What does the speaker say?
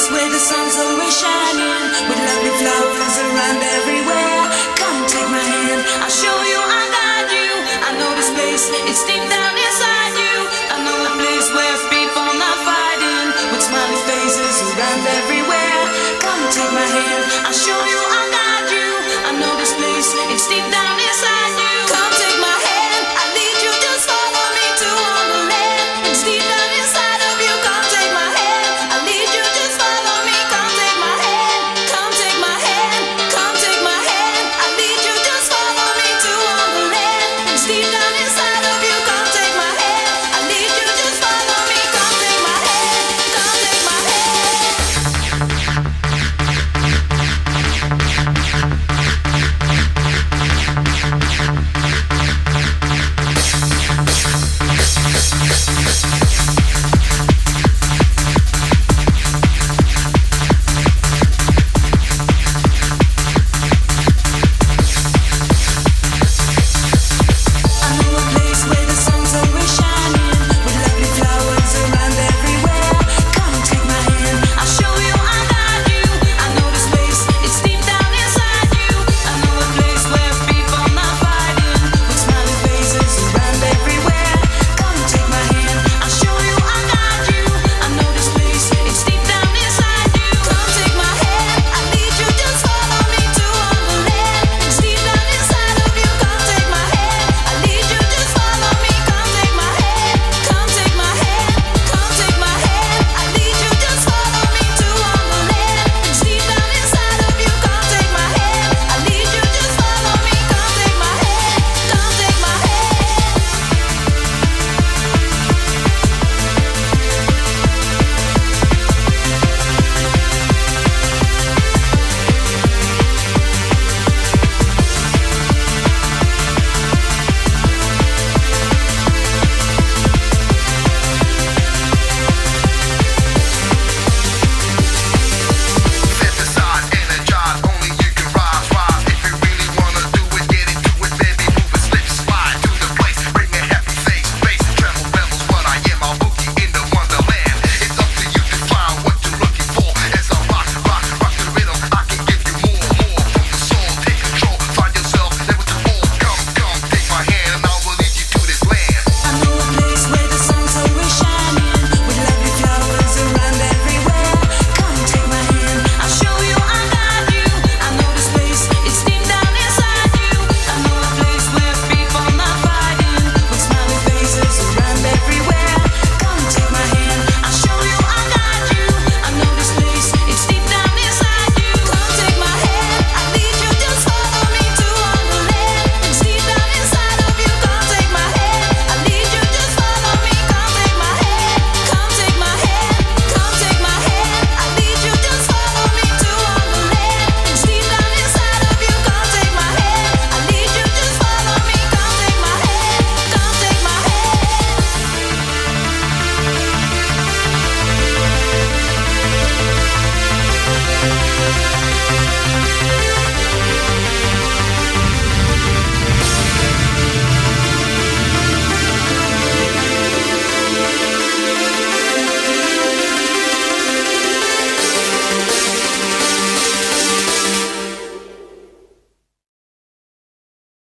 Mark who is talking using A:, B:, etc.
A: place where the sun's alive.